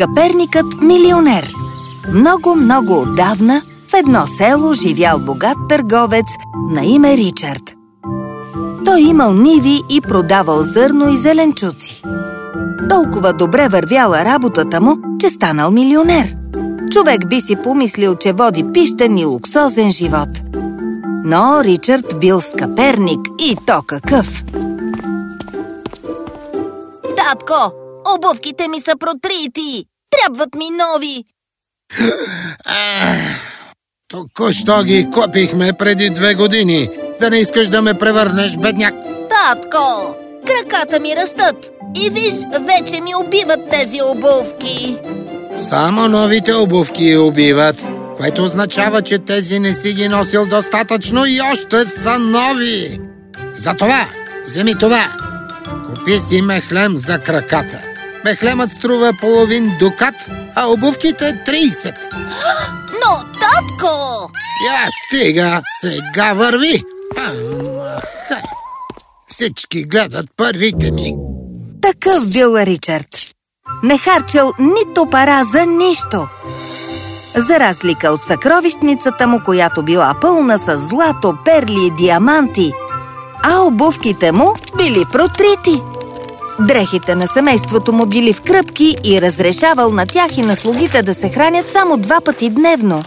Скъперникът милионер Много, много отдавна в едно село живял богат търговец на име Ричард. Той имал ниви и продавал зърно и зеленчуци. Толкова добре вървяла работата му, че станал милионер. Човек би си помислил, че води пищен и луксозен живот. Но Ричард бил скъперник и то какъв! Татко, обувките ми са протрити! Трябват ми нови! Току-що ги купихме преди две години. Да не искаш да ме превърнеш бедняк. Татко, краката ми растат и виж, вече ми убиват тези обувки. Само новите обувки убиват, което означава, че тези не си ги носил достатъчно и още са нови. Затова, вземи това. Купи си мехлем за краката. Мехлемът струва половин дукат, а обувките 30. Но, татко! Я стига, сега върви. Всички гледат парите ми. Такъв бил Ричард. Не харчал нито пара за нищо. За разлика от съкровищницата му, която била пълна с злато, перли и диаманти, а обувките му били протрити. Дрехите на семейството му били в кръпки и разрешавал на тях и на слугите да се хранят само два пъти дневно.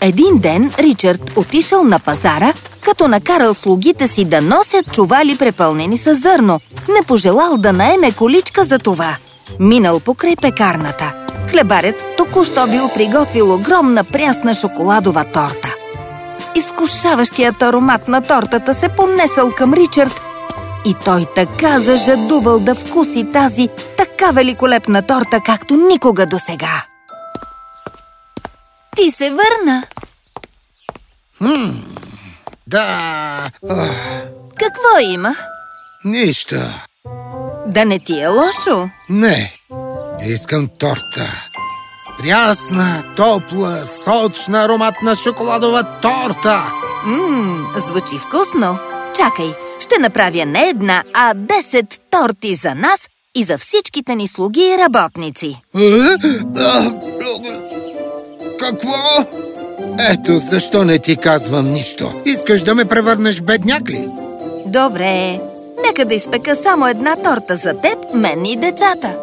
Един ден Ричард отишъл на пазара, като накарал слугите си да носят чували препълнени с зърно. Не пожелал да наеме количка за това. Минал покрай пекарната. Хлебарят току-що бил приготвил огромна прясна шоколадова торта. Изкушаващият аромат на тортата се понесъл към Ричард и той така зажадувал да вкуси тази така великолепна торта, както никога досега. Ти се върна. Да, ах, Какво има? нищо. Да не ти е лошо? Не, искам торта. Прясна, топла, сочна, ароматна шоколадова торта. Ммм, звучи вкусно. Чакай, ще направя не една, а 10 торти за нас и за всичките ни слуги и работници. Е? Какво? Ето защо не ти казвам нищо. Искаш да ме превърнеш бедняк ли? Добре, нека да изпека само една торта за теб, мен и децата.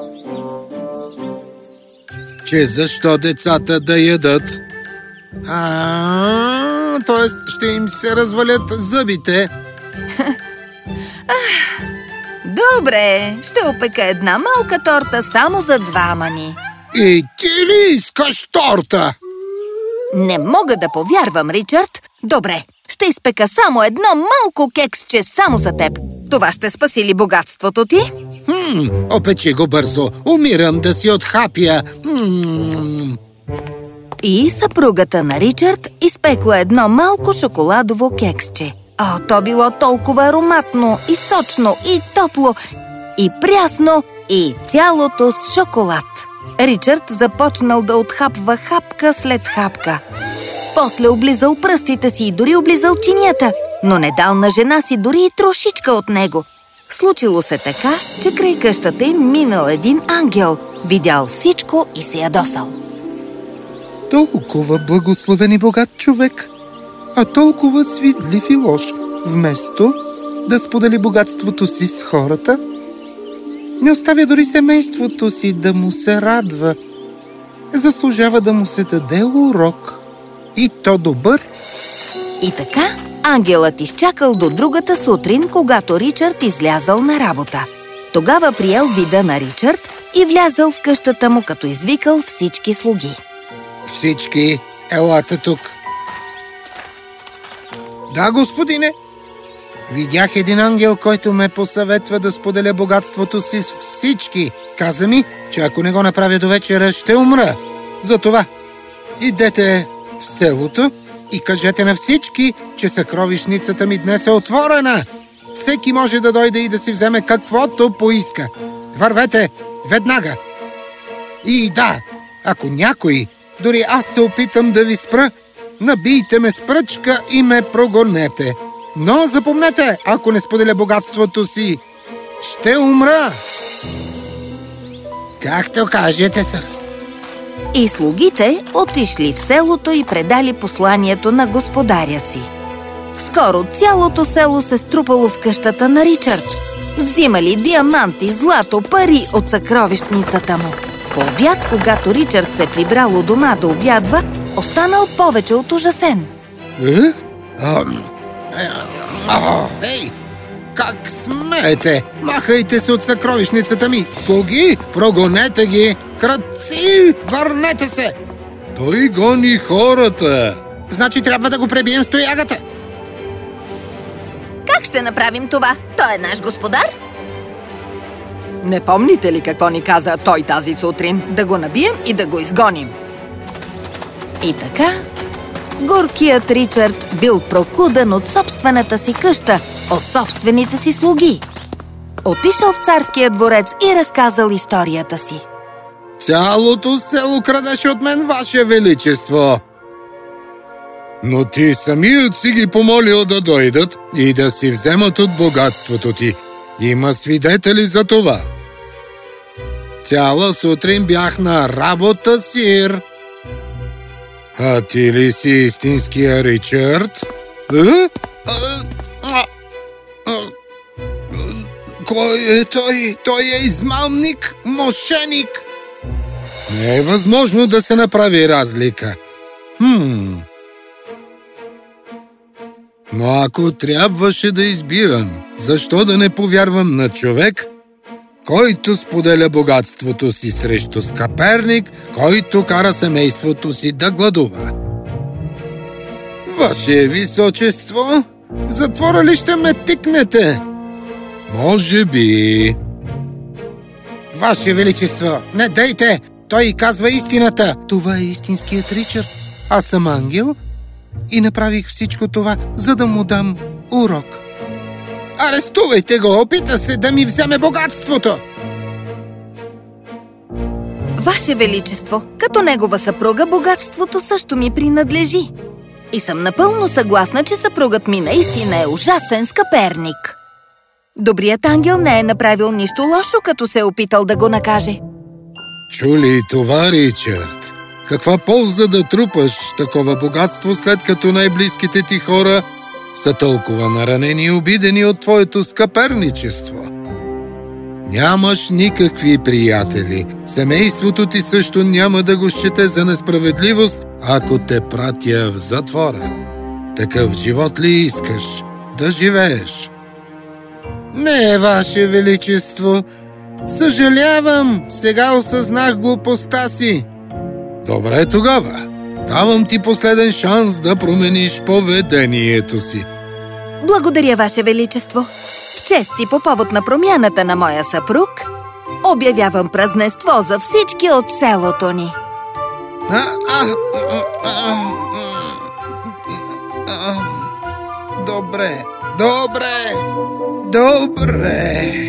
Че защо децата да ядат? А, т.е. ще им се развалят зъбите. Добре, ще опека една малка торта само за двама ни. И ти ли искаш торта? Не мога да повярвам, Ричард. Добре, ще изпека само едно малко кексче само за теб. Това ще спаси ли богатството ти? Хм, опечи го бързо. Умирам да си отхапя. М, И съпругата на Ричард изпекла едно малко шоколадово кексче. О, то било толкова ароматно и сочно и топло и прясно и цялото с шоколад. Ричард започнал да отхапва хапка след хапка. После облизал пръстите си и дори облизал чинията, но не дал на жена си дори и трошичка от него. Случило се така, че край къщата им минал един ангел, видял всичко и се ядосал. Толкова благословен и богат човек, а толкова свидлив и лош. Вместо да сподели богатството си с хората, не оставя дори семейството си да му се радва. Заслужава да му се даде урок. И то добър. И така, ангелът изчакал до другата сутрин, когато Ричард излязъл на работа. Тогава приел вида на Ричард и влязъл в къщата му, като извикал всички слуги. Всички, елате тук. Да, господине. Видях един ангел, който ме посъветва да споделя богатството си с всички. Каза ми, че ако не го направя до вечера, ще умра. Затова, идете в селото и кажете на всички, че съкровищницата ми днес е отворена. Всеки може да дойде и да си вземе каквото поиска. Вървете, веднага. И да, ако някой, дори аз се опитам да ви спра, набийте ме с пръчка и ме прогонете. Но запомнете, ако не споделя богатството си, ще умра. Както кажете, сър. И слугите отишли в селото и предали посланието на господаря си. Скоро цялото село се струпало в къщата на Ричард. Взимали диаманти, злато, пари от съкровищницата му. По обяд, когато Ричард се прибрал у дома да обядва, останал повече от ужасен. Е? А, а, ей, как смеете? Махайте се от съкровищницата ми! Слуги, прогонете ги! Кръци, върнете се! Той гони хората! Значи трябва да го пребием с тоягата! Как ще направим това? Той е наш господар? Не помните ли какво ни каза той тази сутрин? Да го набием и да го изгоним. И така, горкият Ричард бил прокуден от собствената си къща, от собствените си слуги. Отишъл в царския дворец и разказал историята си. Цялото село крадеше от мен, Ваше Величество! Но ти самият си ги помолил да дойдат и да си вземат от богатството ти. Има свидетели за това. Цяла сутрин бях на работа, сир. А ти ли си истинския Ричард? Е? Кой е той? Той е измамник, мошеник. Не е възможно да се направи разлика. Хм... Но ако трябваше да избирам, защо да не повярвам на човек, който споделя богатството си срещу скъперник, който кара семейството си да гладува? Ваше височество, затвора ли ще ме тикнете? Може би... Ваше величество, не дейте! Той казва истината! Това е истинският Ричард. Аз съм ангел и направих всичко това, за да му дам урок. Арестувайте го! Опита се да ми вземе богатството! Ваше Величество, като негова съпруга, богатството също ми принадлежи. И съм напълно съгласна, че съпругът ми наистина е ужасен скъперник. Добрият ангел не е направил нищо лошо, като се е опитал да го накаже. Чули това, Ричард? Каква полза да трупаш такова богатство, след като най-близките ти хора са толкова наранени и обидени от твоето скъперничество? Нямаш никакви приятели. Семейството ти също няма да го счете за несправедливост, ако те пратя в затвора. Такъв живот ли искаш да живееш? Не, Ваше Величество. Съжалявам, сега осъзнах глупостта си. Добре тогава. Давам ти последен шанс да промениш поведението си. Благодаря, Ваше Величество. В чести по повод на промяната на моя съпруг, обявявам празненство за всички от селото ни. А, а, а, а, добре, добре, добре.